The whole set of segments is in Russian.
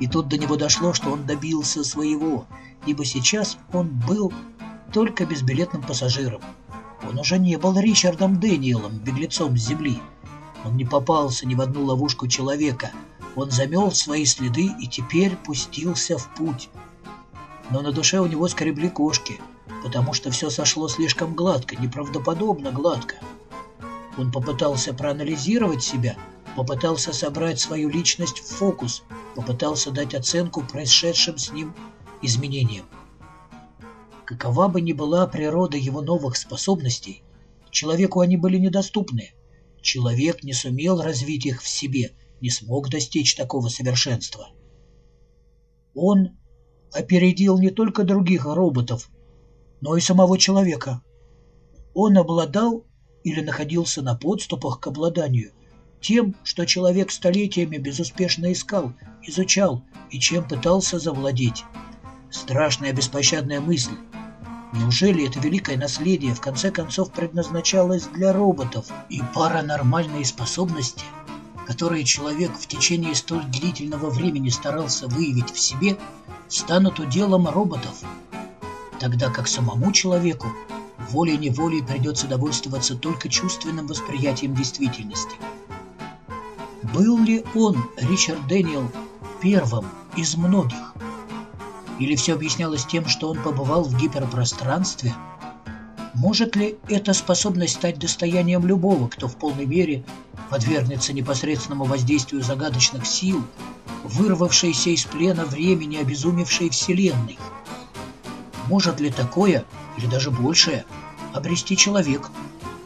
И тут до него дошло, что он добился своего, ибо сейчас он был только безбилетным пассажиром. Он уже не был Ричардом Дэниелом, беглецом с земли. Он не попался ни в одну ловушку человека. Он замел свои следы и теперь пустился в путь. Но на душе у него скребли кошки, потому что все сошло слишком гладко, неправдоподобно гладко. Он попытался проанализировать себя, попытался собрать свою личность в фокус, попытался дать оценку происшедшим с ним изменениям. Какова бы ни была природа его новых способностей, человеку они были недоступны. Человек не сумел развить их в себе, не смог достичь такого совершенства. Он опередил не только других роботов, но и самого человека. Он обладал или находился на подступах к обладанию тем, что человек столетиями безуспешно искал, изучал и чем пытался завладеть. Страшная беспощадная мысль, Неужели это великое наследие в конце концов предназначалось для роботов и паранормальные способности, которые человек в течение столь длительного времени старался выявить в себе, станут уделом роботов, тогда как самому человеку волей-неволей придется довольствоваться только чувственным восприятием действительности. Был ли он, Ричард Дэниел, первым из многих – или все объяснялось тем, что он побывал в гиперпространстве? Может ли эта способность стать достоянием любого, кто в полной мере подвергнется непосредственному воздействию загадочных сил, вырвавшейся из плена времени обезумевшей Вселенной? Может ли такое, или даже большее, обрести человек,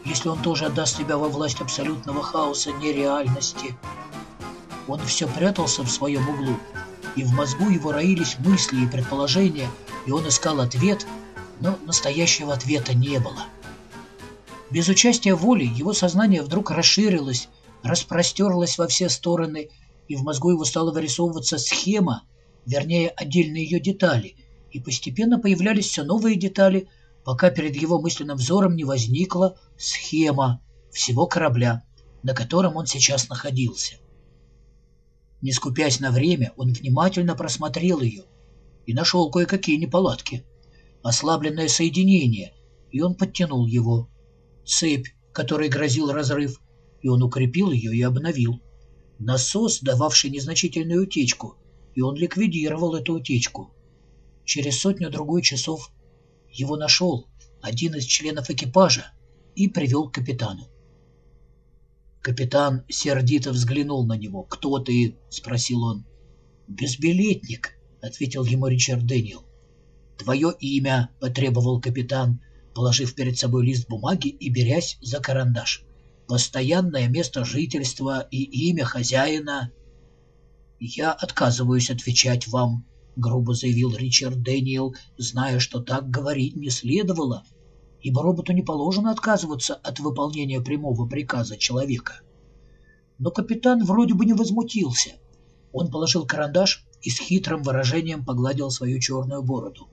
если он тоже отдаст себя во власть абсолютного хаоса нереальности? Он все прятался в своем углу, и в мозгу его роились мысли и предположения, и он искал ответ, но настоящего ответа не было. Без участия воли его сознание вдруг расширилось, распростерлось во все стороны, и в мозгу его стала вырисовываться схема, вернее, отдельные ее детали, и постепенно появлялись все новые детали, пока перед его мысленным взором не возникла схема всего корабля, на котором он сейчас находился. Не скупясь на время, он внимательно просмотрел ее и нашел кое-какие неполадки. Ослабленное соединение, и он подтянул его. Цепь, которой грозил разрыв, и он укрепил ее и обновил. Насос, дававший незначительную утечку, и он ликвидировал эту утечку. Через сотню-другой часов его нашел один из членов экипажа и привел к капитану. Капитан сердито взглянул на него. «Кто ты?» — спросил он. «Безбилетник», — ответил ему Ричард Дэниел. «Твое имя», — потребовал капитан, положив перед собой лист бумаги и берясь за карандаш. «Постоянное место жительства и имя хозяина». «Я отказываюсь отвечать вам», — грубо заявил Ричард Дэниел, зная, что так говорить не следовало ибо роботу не положено отказываться от выполнения прямого приказа человека. Но капитан вроде бы не возмутился. Он положил карандаш и с хитрым выражением погладил свою черную бороду.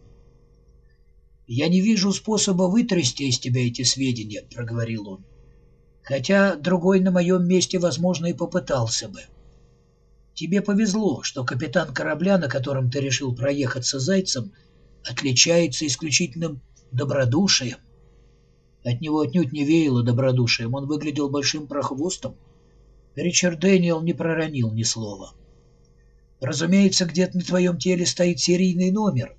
«Я не вижу способа вытрясти из тебя эти сведения», — проговорил он. «Хотя другой на моем месте, возможно, и попытался бы. Тебе повезло, что капитан корабля, на котором ты решил проехаться зайцем, отличается исключительным добродушием. От него отнюдь не веяло добродушием, он выглядел большим прохвостом. Ричард Дэниел не проронил ни слова. «Разумеется, где-то на твоем теле стоит серийный номер,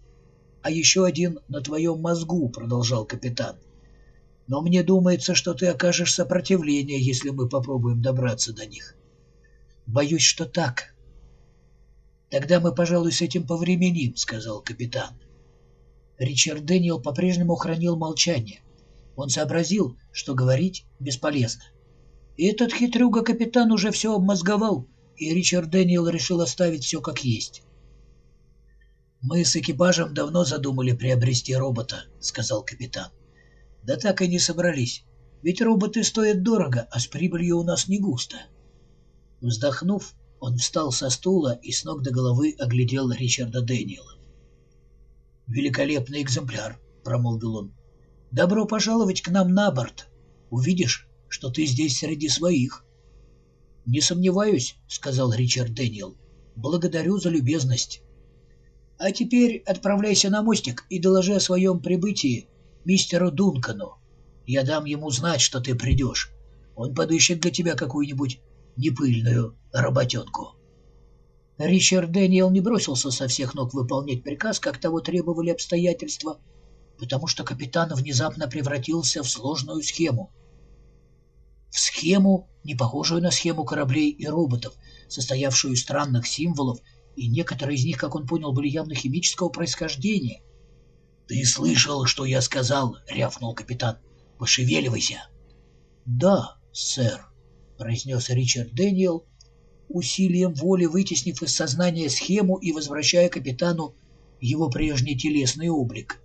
а еще один на твоем мозгу», — продолжал капитан. «Но мне думается, что ты окажешь сопротивление, если мы попробуем добраться до них. Боюсь, что так». «Тогда мы, пожалуй, с этим повременим», — сказал капитан. Ричард Дэниел по-прежнему хранил молчание. Он сообразил, что говорить бесполезно. Этот хитрюга-капитан уже все обмозговал, и Ричард Дэниел решил оставить все как есть. «Мы с экипажем давно задумали приобрести робота», — сказал капитан. «Да так и не собрались. Ведь роботы стоят дорого, а с прибылью у нас не густо». Вздохнув, он встал со стула и с ног до головы оглядел Ричарда Дэниела. «Великолепный экземпляр», — промолвил он. Добро пожаловать к нам на борт. Увидишь, что ты здесь среди своих. — Не сомневаюсь, — сказал Ричард Дэниел. — Благодарю за любезность. А теперь отправляйся на мостик и доложи о своем прибытии мистеру Дункану. Я дам ему знать, что ты придешь. Он подыщет для тебя какую-нибудь непыльную работенку. Ричард Дэниел не бросился со всех ног выполнять приказ, как того требовали обстоятельства, потому что капитан внезапно превратился в сложную схему. В схему, не похожую на схему кораблей и роботов, состоявшую из странных символов, и некоторые из них, как он понял, были явно химического происхождения. «Ты слышал, что я сказал?» — рявкнул капитан. «Пошевеливайся!» «Да, сэр», — произнес Ричард Дэниел, усилием воли вытеснив из сознания схему и возвращая капитану его прежний телесный облик.